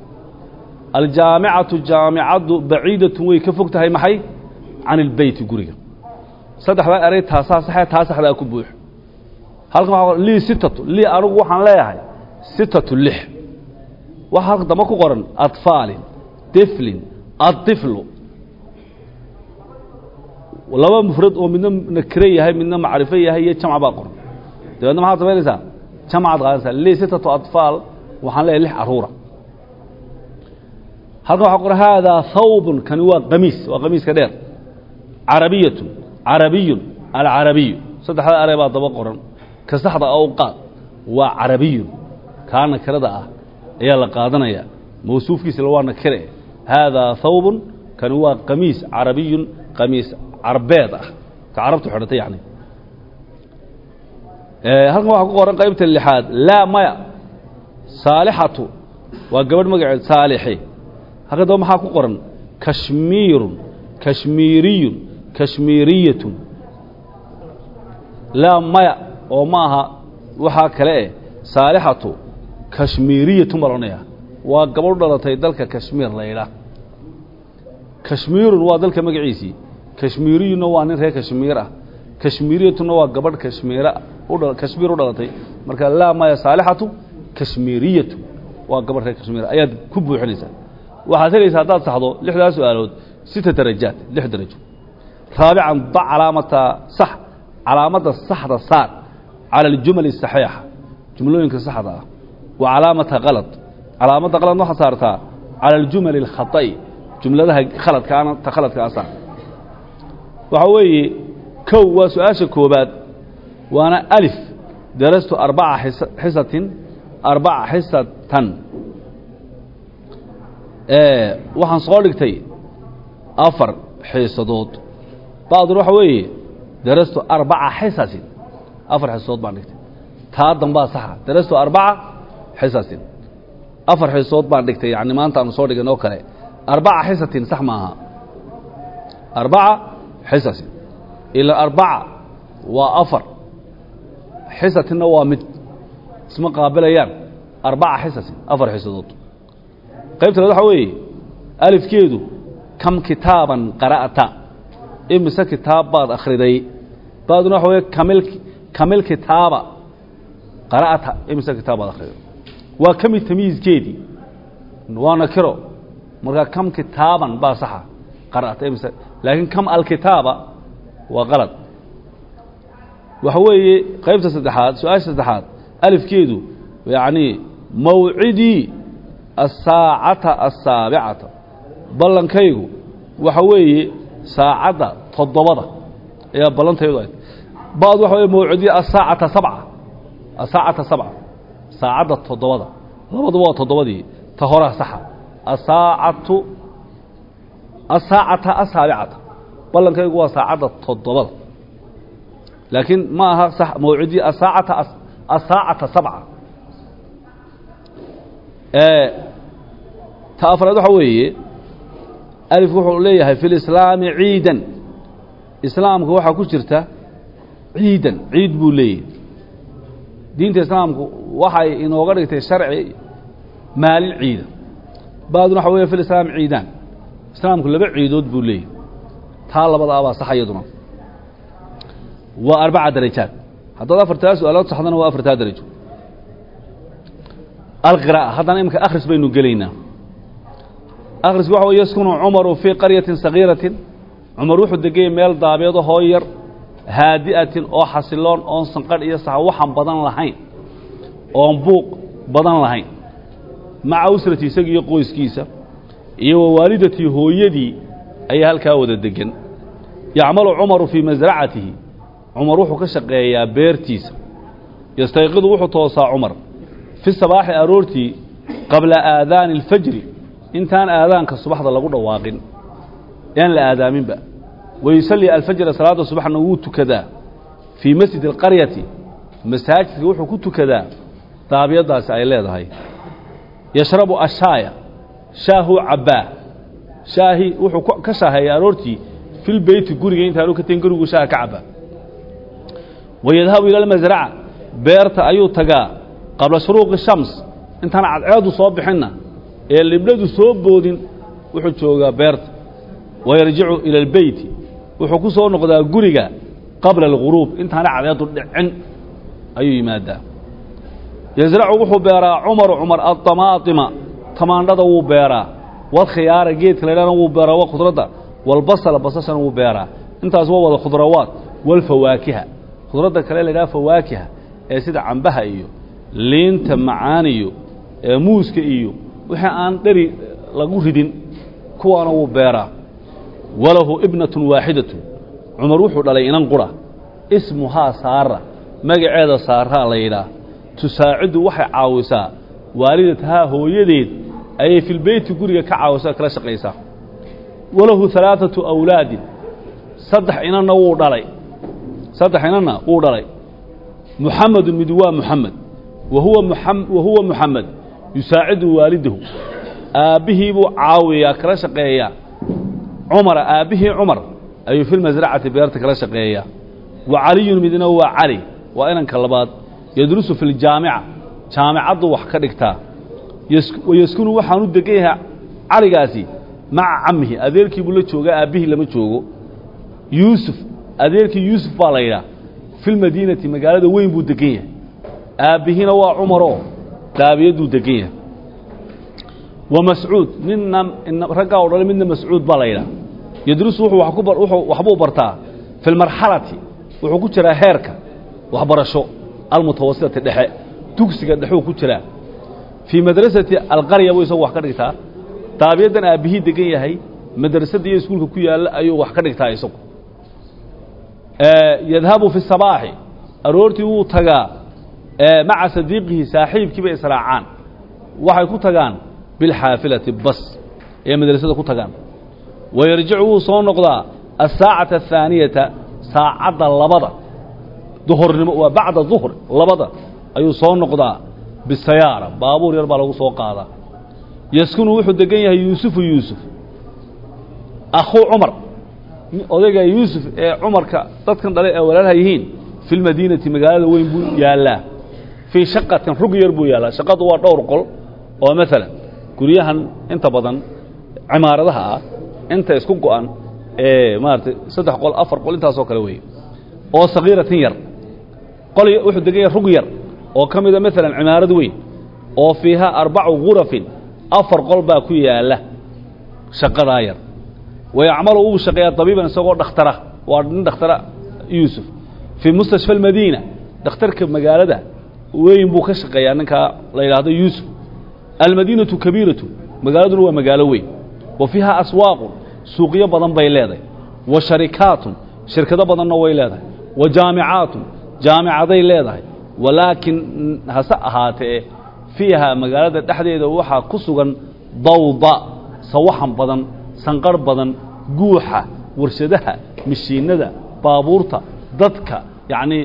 A: Aljaamicatu jaamicaddu baciidatun way ka fog tahay maxay? Can ilbeyti guriga. Saddexdaa eray taasaa saxee taa saxdaa ku buux. Halkan waa lii sitatu lii anigu waxaan leeyahay sitatu lix. Waxaa qoran laba mufrad oo midna nakire yahay midna macrifo yahay iyo jamc baa qoran dabeedna maxaad samaynaysaa jamcaad qaadanaysaa lii sitatu atfaal waxaan leeyahay lix caruura halkan waxa qoran haadaa hawbun kani waa qamiis waa qamiiska dheer. Carabiyatun carabiyun alcarabiyu. Saddexda are baa daba qoran. Ka saxda awqaad waa carabiyun. Kaa nakirada ah ayaa la qaadanaya. Mawsuufkiisala waa nakire haadaa thawbun kani waa qamiis carabiyun qamiis carbeed ah. Ka carabtu xidhatay yani halkan waxaa ku qoran qaybta lixaad. Laa maya. Saalixatu. Waa gabadh magaceed saalixi. Halkan daba maxaa ku qoran? Kashmiirun. Kashmiiriyun. Kashmiiriyatun. Laa maya. Oo ma aha waxaa kale eh saalixatu. Kashmiiriyatun baa waa gabadh dhalatay dalka kashmiir la ydhaah kashmiirun waa dalka magaciisii kashmiiriyunna waa nin reer kashmiir ah. Kashmiiriyatunna waa gabadh kashmiira kashmiir u dhalatay. Marka laa maya saalixatu kashmiiriyatu waa gabadh reer kashmiir ayaad ku buuxinaysaa. Waxaad helaysaa haddaad saxdo lixdaas su'aalood sita darajaad lix darajo. Raabican da calaamata sax calaamadda saxda saar cala aljumal asaxiixa jumlooyinka saxda ah wa calaamata kalad calaamadda qaladna waxaad saartaa cala aljumal alkhata'i jumladaha khaladkaana ta khaladka a waxaa weeye kow waa su'aasha koobaad waana alif darastu arbaca xisatin arbaca xisatan. Waxaan soo dhigtay afar xiisadood bacdun waxa weeye darastu arbaca xisasin. Afar xiisadood baan dhigtay. Taa dambaa saxa darastu arbaca xisasin. Afar xiisadood baan dhigtay yani maanta aanu soo dhigan oo kale. Arbaca xisatin sax maaha. Arbaca xisasin ila arbaca waa afar xisatinna waa mid isma qaabilayaan arbaca xisasin afar xisadood qaybta labaad waxa weeye alifkeedu kam kitaaban qara'ta imise kitaab baad akhriday baaduna waxa weye kamil kamil kitaaba qara'ta imise kitaab baad akhriday waa kami tamyiizkeedii waa nakiro markaa kam kitaaban baa saxa qara'ta imise laakiin kam alkitaaba waa qalad waxa weeye qaybta saddexaad su'aasha saddexaad alifkeedu yacni mawcidii asaacata asaabicata ballankaygu waxa weeye saacadda toddobada ayaa ballantaydu ay ba'd waxa weye mawcidii asaacata sabca asaacata sabca saacadda toddobada labaduba waa toddobadii ta horaa saxa asaacatu asaacata asaabicata ballankaygu waa saacadda toddobada laakiin ma aha sax mawcidii asaacata asaacata sabca ta afraad waxa weeye alif wuxuu leeyahay fi lislaami ciidan islaamka waxaa ku jirta ciidan ciid buu leeyahay diinta islaamku waxay inooga dhigtay sharci maalin ciida baadun waxa weeye fi lislaami ciidaan islaamku laba ciidood buu leeyahay taa labada abaa saxa iyaduna. Waa arbaca darajaad. Haddaad afartaa su'aalood saxdana waa afartaa darajo. Alqiraa'a haddana iminka akhris baynu gelaynaa. Akhrisku waxa wey yaskunu cumaru fii qaryatin sagiiratin. Cumar wuxuu degayay meel daabeedo hoo yar haadi'atin oo xasiloon oon sanqadh iyo sax waxan badan lahayn. Oon buuq badan lahayn. Maca usrati isagi iyo qoyskiisa iyo wa waalidatii hooyadii ayaa halkaa wada degan yacmalu cumaru fii masracatihi. Cumar wuxuu ka shaqeeyaa beertiisa. Yastayqidu wuxuu toosaa cumar fi sabaaxi aroortii qabla aadaani alfajri. Intaan aadaanka subaxda lagu dhawaaqin. Aan la aadaaminba. Wayusallii alfajra salaadda subaxna wuu tukadaa. Fii masjidi alqaryati masaajidka wuxuu ku tukadaa. Daabiyaddaasi ay leedahay. Yashrabu ashaaya shaahuu cabbaa shaahi wuxuu ka shaaheeya aroortii filbeyti guriga intaanu ka tegin gurigu shaaha ka cabbaa wayadhabu ila almasraca beerta ayuu tagaa qabla shuruuqi shams. Intaan cadceedu soo bixinna ee libdhadu soo boodin wuxuu joogaa beerta. Wayarjicu ila albeyti wuxuu ku soo noqdaa guriga qabla alguruub intaana cadceedu dhicin ayuu yimaadaa. Yasracu wuxuu beeraa cumaru cumar adamaatima tamaandhada wuu beeraa walkhiyaara geedka laydhana wuu beeraa wa khudradda walbasala basashana wuu beeraa. Intaas waa wada khudrawaad walfawaakiha khudradda kale laydhaha fawaakiha ee sida cambaha iyo liinta macaaniyo ee muuska iyo wixii aan dheri lagu ridin kuwaana wuu beeraa. Walahu ibnatun waaxidatun cumar wuxuu dhalay inan qura. Ismuhaa saara. Magaceeda saaraa la yidhaah tusaaciddu waxay caawisaa waalidatahaa hooyadeed ayay filbeyti guriga ka caawisaa kala shaqaysaa walahu alaaثatu awlaadin. Saddex inanna wuu dhalay. Saddex inanna wuu dhalay. Muxamedun mid waa muxamed wa huwa wa huwa muxamed yusaacidu waalidahu. Aabbihii buu caawiyaa kala shaqeeyaa. Cumara aabbihii cumar ayuu fi lmasracati beerta kala shaqeeyaa. Wa caliyun midna waa cali. Waa inanka labaad. Yadrusu fi ljaamica jaamicaddu wax ka dhigtaa wayaskunu waxaanu degan yahay caligaasi maca camihi adeerkii buu la joogaa aabbihii lama joogo. Yuusuf adeerkii yuusuf baa la yidhaah fi lmadiinati magaalada weyn buu degan yahay. Aabbihiina waa cumaroo daabiyaduu degan yahay. Wa mascuud ninna raggaa o dhalay midna mascuud baa la yidhaah. Yadrusu wuxuu waxbuu bartaa fi lmarxalati wuxuu ku jiraa heerka waxbarasho almutawasitati dhexe dugsiga dhexuu ku jiraa fii madrasati alqarya buu isagu wax ka dhigtaa. Daabiyaddan aabbihii degan yahay madrasadda iyo iskuulka ku yaalla ayuu wax ka dhigtaa isagu. Yadhabu fi sabaaxi. Aroortii wuu tagaa. Maca sadiiqihi saaxiibkii bay israacaan. Waxay ku tagaan bilxaafilati bas. Ee madrasada ku tagaan. Wayarjicu wuu soo noqdaa asaacata athaaniyata saacadda labada. Duhurnimo waa bacda duhr labada ayuu soo noqdaa bisayaara baabuur yar baa lagu soo qaadaa. Yaskunu wuxuu degan yahay yuusufu yuusuf. Akhuu cumar. Odayga yuusuf ee cumarka dadkan dhale ee walaalha yihiin fi magaalada weyn buu yaallaa. Fii shaqatin rug yar buu yaallaa. Shaqadu waa dhowr qol oo maalan guryahan inta badan cimaaradaha ah inta isku go-an ee maaratay saddex qol afar qol intaasoo kale weeye. Oo sagiiratin yar. Qol wuxuu degan yahay rug yar oo ka mida maalan cimaarad weyn oo fiihaa arbacu gurafin afar qol baa ku yaalla shaqadaa yar. Wayacmalu uu shaqeeyaa dabiiban isagoo dhakhtara waa nin dhakhtara yuusuf. Fii mustashfa almadiina dhakhtarka magaalada weyn buu ka shaqeeyaa ninkaa la yidhaahdo yuusuf. Almadiinatu kabiiratu magaaladuna waa magaalo weyn. Wa fiiha aswaaqun suuqyo badan bay leedahay. Wa sharikaatun shirkado badanna way leedahay. Wa jaamicaatun jaamicaday leedahay walaakin hase ahaatee fiiha magaalada dhexdeeda waxaa ku sugan dawda sawaxan badan sanqar badan guuxa warshadaha mashiinada baabuurta dadka yacnii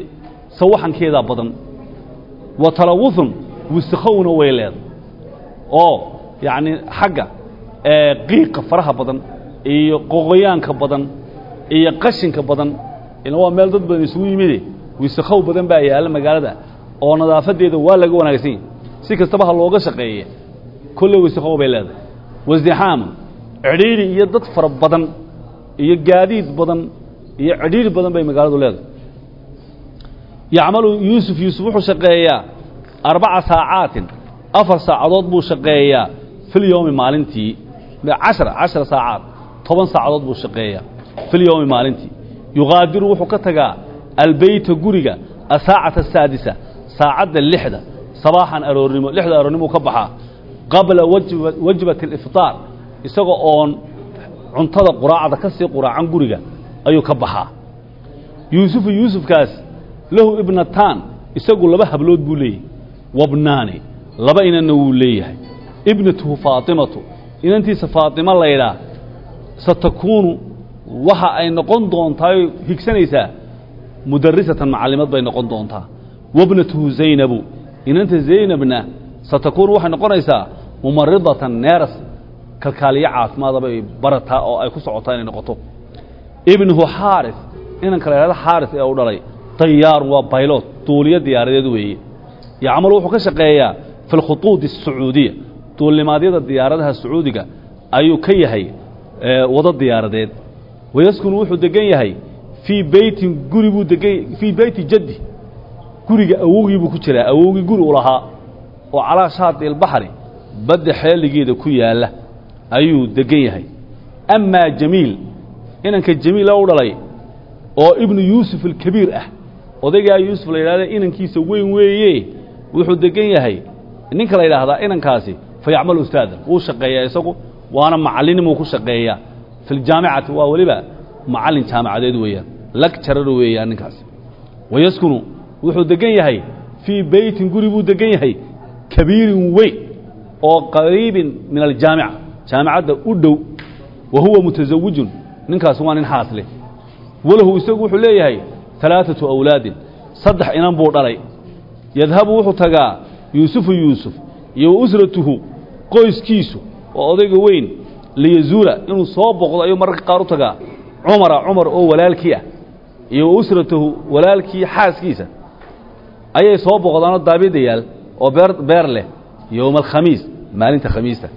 A: sawaxankeedaa badan. Wa talawuthun wisakhowna way leedahay. Oo yacnii xagga qiiqa faraha badan iyo qoqoyaanka badan iyo qashinka badan ila waa meel dad badan isugu yimide wisakhow badan baa yaalla magaalada. Oo nadaafadeeda waa laga wanaagsan yahi si kastaba ha looga shaqeeye kolley wisakhow bay leedahay. Wasdixaamun cidhiidhi iyo dad fara badan iyo gaadiid badan iyo cidhiidhi badan bay magaaladu leedahay. Yacmalu yuusuf yuusuf wuxuu shaqeeyaa arbaca saacaatin afar saacadood buu shaqeeyaa fil yowmi maalintii. Cashra cashra saacaad toban saacadood buu shaqeeyaa fil yowmi maalintii. Yuqaadiru wuxuu ka tagaa albeyta guriga asaacata asaadisa saacadda lixda sabaaxan aroornimo lixda aroornimuu ka baxaa qabla wajbati alifطaar isagoo oon cuntada quraacda ka sii quraacan guriga ayuu ka baxaa yuusufu yuusufkaas lahu ibnataan isagu laba hablood buu leeyahy wabnaani laba inanna wuu leeyahay ibnatuhu faatimatu inantiisa faatima laydhaa satakuunu waxa ay noqon doontaa higsanaysaa mudarisatan macallimad bay noqon doontaa. Wabnatuhu zaynabu. Inanta zaynabna satakuunu waxay noqonaysaa mumaridatan neeras kalkaaliyo caafimaada bay barataa oo ay ku socotaa inay noqoto. Ibnuhu xaaris inanka la yhahdo xaaris ee u dhalay dayaarun waa baylot duuliyo diyaaradeed weeye. Yacmalu wuxuu ka shaqeeyaa fi alkhutuudi asacuudiya duulnimaadyada diyaaradaha sacuudiga ayuu ka yahay wado diyaaradeed. Wayaskunu wuxuu degan yahay fii beytin guri buu degan fii beyti jaddi. Guriga awowgii buu ku jiraa awowgii guri u lahaa oo calaa shaati ilbaxri badda xeeligeeda ku yaalla ayuu degan yahay. Amaa jamiil inanka jamiila u dhalay oo ibnu yuusuf alkabiir ah odaygaa yuusuf la yidhahda inankiisa weyn weeye wuxuu degan yahay. Ninka la yidhaahdaa inankaasi fa yacmalu ustaadan wuu shaqeeyaa isagu waana macallinimuu ku shaqeeyaa. Fi ljaamicati waa weliba macallin jaamacadeed weeyaan lagjarar weeyaan ninkaasi wayaskunu wuxuu degan yahay fii beytin guri buu degan yahay kabiirin weyn oo qariibin min aljaamica jaamicadda u dhow wa huwa mutasawijun ninkaasi waa nin xaas leh. Walahu isagu wuxuu leeyahay alaaatu awlaadin saddex inan buu dhalay. Yadhabu wuxuu tagaa yuusufu yuusuf iyo usratuhu qoyskiisu oo odayga weyn liyazuula inuu soo boqdo ayuu mararka qaar u tagaa. Cumara cumar oo walaalkii ah iyo usratahu walaalkii xaaskiisa. Ayay soo boqdaanoo daabiyadayaal oo beer leh yowma alkhamiis maalinta khamiista.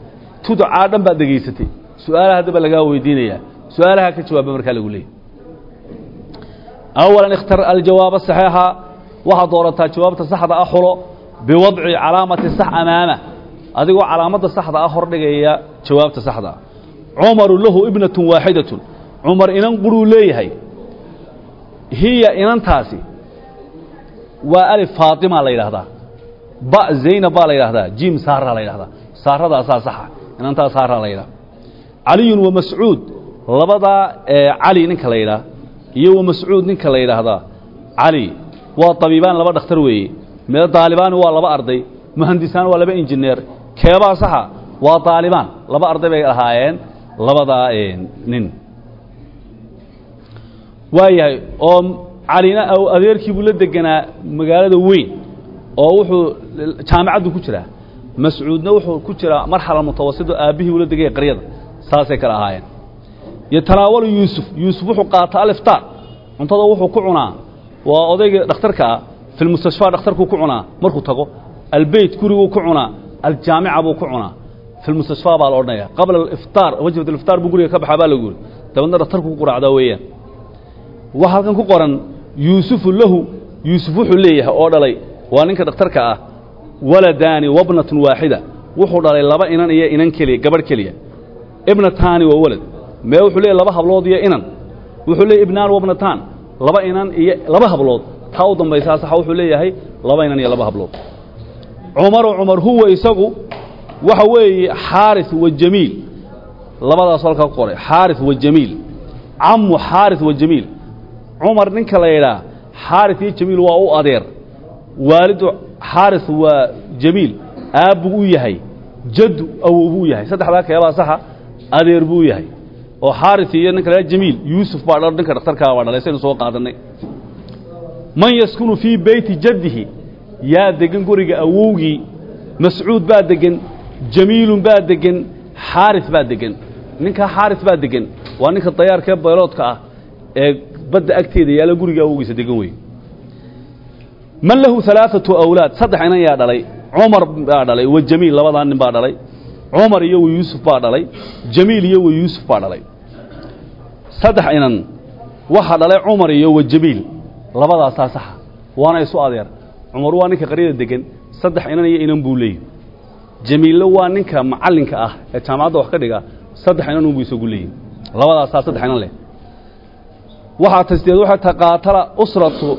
A: Tudcaa dhan baad dhegaysatay. Su'aalaha haddaba lagaa weydiinayaa. Su'aalaha ka jawaaba markaa lagu leeyay awalan ikhtar aljawaaba saxiixa waxaad doorataa jawaabta saxda ah xulo biwadci calaamati sax amaama. Adigoo calaamadda saxda ah hordhigaya jawaabta saxda ah. Cumaru lahu ibnatun waaxidatun. Cumar inan quruu leeyahay hiya inantaasi waa alif faatima la yidhaahdaa. Ba zaynab baa la yidhahdaa jim saara la yidhahdaa saaradaasaa saxa. Inantaas saara la yidhahda caliyun wa mascuud. Labadaa cali ninka la yidhaah iyo wa mascuud ninka la yidhaahdaa. Cali waa tabiibaan laba dhakhtar weeye. Mee daalibaani waa laba arday. Muhandisaan waa laba injineer. Keebaa saxa waa daalibaan. Laba arday bay ahaayeen. Labadaa nin waayahay oo calina adeerkii buu la deganaa magaalada weyn oo wuxuu jaamicaddu ku jiraa. Mascuudna wuxuu ku jiraa marxala mutawasito aabbihii buu la degaya qaryada saasay kale ahaayeen. Yatanaawalu yuusuf yuusuf wuxuu qaata aliftaar cuntada wuxuu ku cunaa. Waa odayga dhakhtarka ah fi lmustashfaa dhakhtarkuu ku cunaa markuu tago albeyt guriguu ku cunaa aljaamica buu ku cunaa. Fi lmustashfaa baa la odhanaya qabla aliftaar wajbat aliftaar buu guriga ka baxaa baa lagu yiri dabeedna dhakhtarku ku quraacdaa weeyaan waxaa halkan ku qoran yuusufu lahu yuusuf wuxuu leeyahay oo dhalay waa ninka dhakhtarka ah waladaani wabnatun waaxida wuxuu dhalay laba inan iyo inan keliya gabadh keliya. Ibnataani waa walad. Mee wuxuu leeyahy laba hablood iyo inan? Wuxuu leeyahy ibnaan wabnataan laba inan iyo laba hablood. Taa u dambaysaa saxa wuxuu leeyahay laba inan iyo laba hablood. Cumaru cumar huwa isagu waxa weeye xaaris wa jamiil. Labadaas halkaa ku qoray xaaris wa jamiil. Camu xaaris wa jamiil cumar ninka la yidhaah xaaris iyo jamiil waa u adeer. Waalidu xaaris waa jamiil aabbuu u yahay jaddu awow buu yahay saddexdaa keebaa saxa adeer buu yahay. Oo xaaris iyo ninka la jamiil yuusuf baa dha ninka dhakhtarkaa baa dhalay saynu soo qaadanay man yaskunu fii beyti jaddihi yaa degan guriga awowgii mascuud baa degan jamiilun baa degan xaaris baa degan ninkaa xaaris baa degan waa ninka dayaarkee bayloodka ah badda agteeda yaalla guriga awowgiisa degan wey man lahu alaaatu awlaad saddex inan yaa dhalay. Cumar baa dhalay wa jamiil labadaa nin baa dhalay. Cumar iyo wa baa dhalay. Jamiil iyo wa yuusuf baa dhalay. Saddex inan waxaa dhalay cumar iyo wa jamiil. Labadaasaa saxa. Waana isu adeer cumar waa ninka qaryada degan saddex inan iyo inan buu leeyahy jamiille waa ninka macallinka ah ee jaamacadda wax ka dhiga saddex inan unbuu isagu leeyahy labadaasaa saddex inan leh waxaa tasdeed waxay taqaatala usratu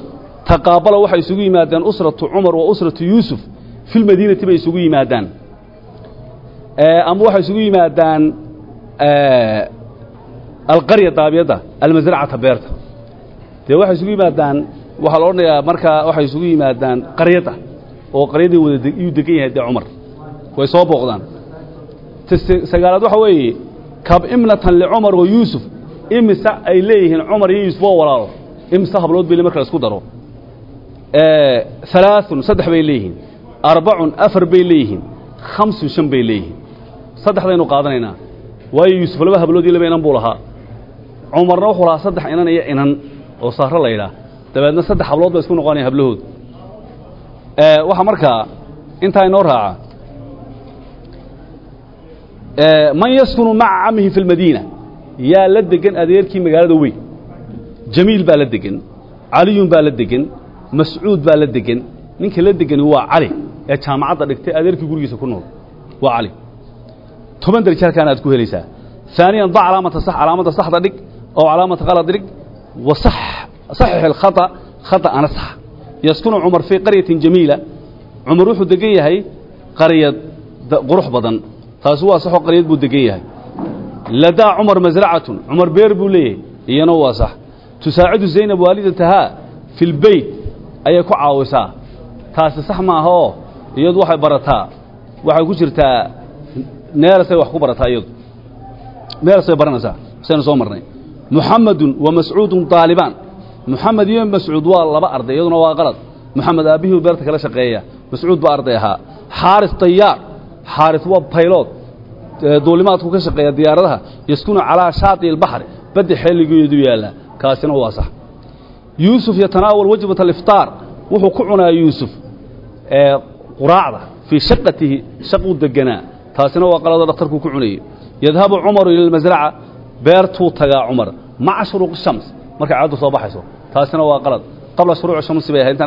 A: taqaabala waxay isugu yimaadaan usratu cumar wa usratu yuusuf filmadiinati bay isugu yimaadaan. Ama waxay isugu yimaadaan alqarya daabiyadda almasracata beerta. Dee waxay isugu yimaadaan waxaa la odhanayaa markaa waxay isugu yimaadaan qaryadda oo qaryaddii wada iyuu degan yahay dee cumar. Way soo booqdaan. Sagaalaad waxa weeye kab imnatan licumar wa yuusuf imise ay leeyihiin cumar iyo yuusuf oo walaalo? Imise hablood bay marka la isku daro? Alaaثun saddex bay leeyihiin. Arbacun afar bay leeyihiin. Khamsun shan bay leeyihiin. Saddexdaynu qaadanaynaa. Waayo yuusuf laba hablood iyo laba inan buu lahaa. Cumarna wuxuu lahaa saddex inan iyo inan oo saaro la yidhaah. Dabeedna saddex hablood bay isku noqonaya hablahood. Waxaa markaa intaa inoo raaca. Man yaskunu maca camihi fi yaa la degan adeerkii magaalada weyn. Jamiil baa la degan caliyun baa la degan mascuud baa la degan ninka la degani waa cali ee jaamacadda dhigtay adeerkii gurigiisa ku nool. Waa cali. Toban halkaan aad ku helaysaa. ثaaniyan da calaamata sax calaamadda saxda dhig oo calaamata qalad dhig. Wa saxix اlkhata khata'ana sax. Yaskunu cumar fii qaryatin jamiila. Cumar wuxuu degan yahay qaryad qurux badan. Taasi waa saxoo qaryad buu degan yahay ladaa cumar masracatun cumar beer buu leeyahay iyana waa sax tusaacidu zaynab waalidatahaa fi lbeyt ayay ku caawisaa taasi sax maaha oo iyadu waxay barataa waxay ku jirtaa neelasay wax ku barataa iyadu neelasay baranaysaa saynu soo marnay muxamedun wa mascuudun daalibaan muxamed iyo mascuud waa laba arday iyaduna waa qalad moxamed aabbihii beerta kala shaqeeya mascuud baa arday ahaa xaaris dayaar xaaris waa baylood duulimaadku ka shaqeeya diyaaradaha yaskunu calaa shaati ilbaxri badda xilligeedu yaalla kaasina waa sax. Yuusuf yatanaawal wajbat aliftaar. Wuxuu ku cunaa yuusuf quraacda fii shaqatihi shaquu deganaa. Taasina waa qaladoo dhakhtarkuu ku cunayey yadhabu cumaru ila almasraca beertuu tagaa cumar. Maca shuruuqi shams markay caaddu soo baxayso. Taasina waa qalad. Qabla shuruuci shamsi bay ahayd.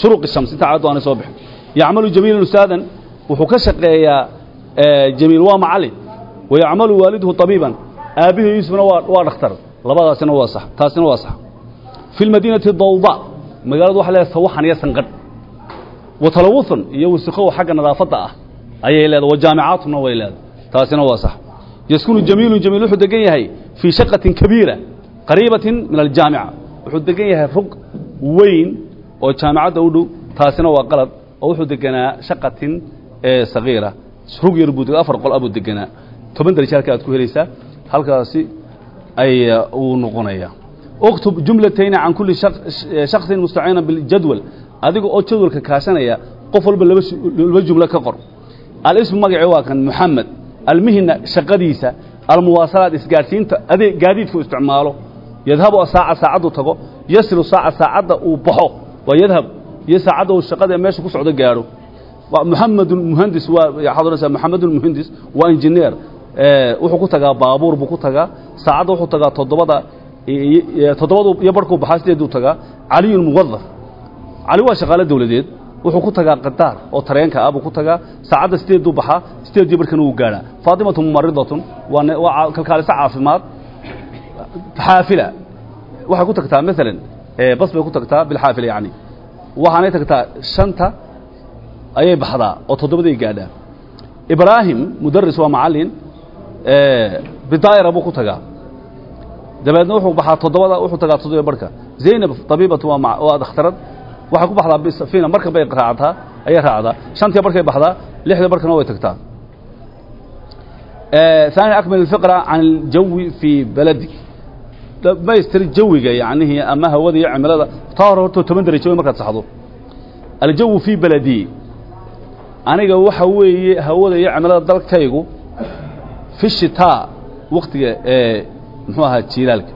A: Shuruuqi shams inta caaddu aanay soo bixin. Yacmalu jamiilan ustaadan wuxuu ka shaqeeyaa jamiil waa macallin wayacmalu waaliduhu tabiiban aabbihii yuusufna waa dhakhtar labadaasina waa sax taasina waa sax fi lmadiinati dawda magaaladu waxa leedahay sawaxan iyo sanqadh wa talawuhan iyo wasikow xagga nadaafadda ah ayay leedahay wa jaamicaatuna way leedahay taasina waa sax yaskunu jamiilun jamiil wuxuu degan yahay fii shaqatin kabiira qariibatin min aljaamica wuxuu degan yahay rug weyn oo jaamicadda u dhow taasina waa qalad oo wuxuu deganaa shaqatin sagiira rug yar buu afar qol abuu deganaa. Toban darajo halka aad ku helaysaa halkaasi ay uu noqonaya. اktub jumlatayni can kuli shaksin mustaciina biljadwal adiga oo jadwalka kaashanaya qof walba laba jumlo ka qor. Alismu magaci waa kan muxamed almihina shaqadiisa almuwaasalaad isgaadhsiinta adee gaadiidku isticmaalo. Yadhabu saaca saacaddu tago. Yasilu saaca saacadda uu baxo. Waa yadhab iyo saacadda uu shaqada meesha ku socdo gaadho waxaad odhanaysaa muxamedun muhandis waa injineer wuxuu ku tagaa baabuur buu ku tagaa saacadda wuxuu tagaa toddobada toddobadu iyo barhkuu baxaa sideeduu tagaa caliyun muwadaf cali waa shaqaale dawladeed wuxuu ku tagaa qadaar oo tareenka ah buu ku tagaa. Saacadda sideeduu baxaa sideedii barhkana wuu gaadhaa faatimatu mumaridatun waa kalkaaliso caafimaad xaafila. Waxay ku tagtaa maalan bas bay ku tagtaa bilxaafila yacni. Waxaanay tagtaa shanta ayay baxdaa oo toddobaday gaadhaa ibraahim mudaris waa macallin bidaayara buu ku tagaa dabeedna wuxuu baxaa toddobada wuxuu tagaa toddoba barhka zaynab tabiibatu waa waa dhakhtarad waxay ku baxdaa bisafina marka bay raacdaa ayay raacdaa shantii barkay baxdaa lixdii barkana way tagtaa ثاني أكمل الفقرة عن الجو في بلدك dhammaystir jawiga yacnihii ama hawada iyo cimilada taa hore hortoo toban darajo wey markaad saxdo aljawu fii beledii aniga waxa weeye hawada iyo cimilada dalkaygu fi shitaa waktiga ee muxuu ahaa jiilaalka.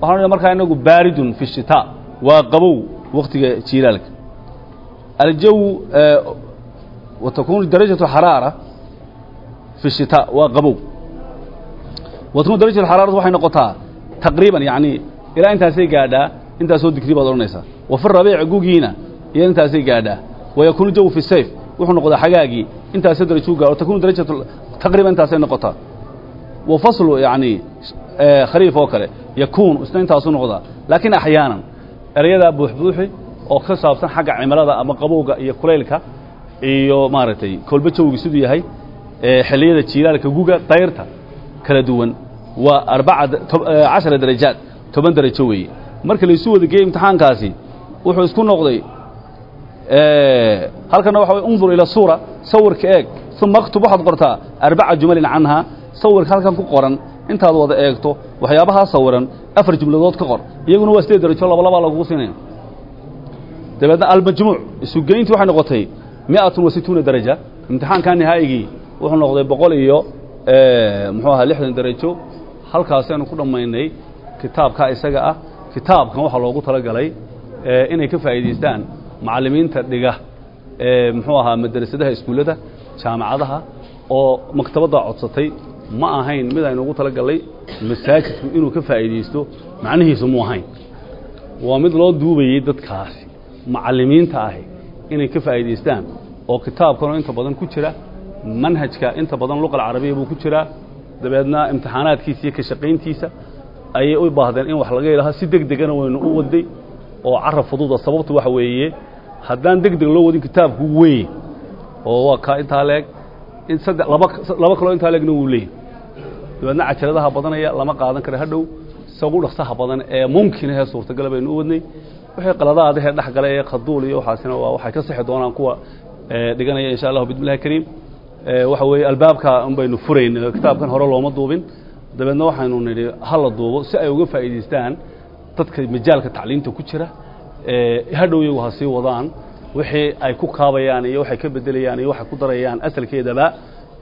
A: Waxaan markaa inagu baaridun fi shitaa waa qabow waktiga jiilaalka. Aljawu wa takuunu darajatu xaraara fi shitaa waa qabow. Wa takuunu darajatu xaraaratu waxay noqotaa taqriiban yacni ilaa intaasay gaadhaa intaasoo digri baad odhanaysaa. Wa fi rabiic gugiina iyo intaasay gaadhaa. Wa yakuunu jawu fi sayf wuxuu noqdaa xagaagii intaasay darajuu gaadho takuunu darajatu taqriiban intaasay noqotaa wa faslu yacni khariif oo kale. Yakuun isna intaasu noqdaa. Laakiin axyaanan erayadaa buuxbuuxi oo ka saabsan xagga cimilada ama qabowga iyo kulaylka iyo maaragtay kolba jawgi siduu yahay xilliyada jiilaalka guga dayrta kala duwan. Waa arbaca cashara darajaad toban darajo weeye. Marka laysu wada geeyey imtixaankaasi wuxuu isku noqday halkana waxa way undur ila suura sawirka eeg uma aktub waxaad qortaa arbaca jumalin canhaa sawirka halkan ku qoran intaad wada eegto waxyaabahaa sawiran afar jumladood ka qor iyaguna waa sideed darajo laba labaa lagugu siinaya? Dabeedna almajmuuc isugeyntii waxay noqotay miatun wa situuna daraja imtixaankaa nihaa'igii wuxuu noqday boqol iyo muxuu ahaa lixdan darajo halkaasaynu ku dhammaynay kitaabkaa isaga ah kitaabkan waxaa loogu talagalay inay ka faa'iidaystaan macallimiinta dhiga muxuu ahaa madrasadaha iskuullada jaamacadaha oo maktabadda codsatay ma ahayn mid aynu ugu talagalnay masaajidku inuu ka faa'iidaysto macnihiisu mu ahayn. Waa mid loo duubayey dadkaasi macallimiinta ahi inay ka faa'iidaystaan oo kitaabkanoo inta badan ku jira manhajka inta badan luqa alcarabiya buu ku jiraa dabeedna imtixaanaadkiisa iyo ka shaqayntiisa ayay u baahdeen in wax laga yidhaaho si deg degana waynu u waday oo carab fududa sababtu waxa weeye haddaan deg deg loo wadin kitaabku weyn oo waa kaa intaa leeg in saddex laba kaloo intaa leegna wuu leeyahy dabeedna cajaladaha badanaya lama qaadan kara hadhow sida ugu dhaksaha badan ee mumkinahee suurtagala baynu u wadnay wixii qaladaadahee dhex gala ee khaduul iyo waxaasina waa waxay ka sixi doonaan kuwa dhiganaya insha allahu bismillahi kariim. Waxa weeye albaabka un baynu furayn kitaabkan hore looma duubin. Dabeedna waxaynu nidhi hala duubo si ay uga faa'iidaystaan dadka majaalka tacliinta ku jira hadhow iyagu ha sii wadaan wixii ay ku kaabayaan iyo waxay ka bedelayaan iyo waxay ku darayaan asalkeedaba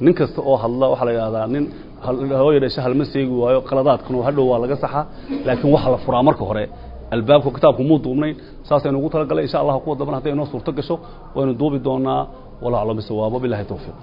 A: nin kasta oo hadla waxaa la yidhahdaa nin hooya dhasho halma seegi waayo qaladaadkanu hadhow waa laga saxaa laakiin waxa la furaa marka hore. Albaabka kitaabku muu duubnayn saasaynu ugu talagalay insha allah kuwa dambana hadday inoo suurto gasho waynu duubi doonaa walaa aclam bisawaab wabillahi tawfiiq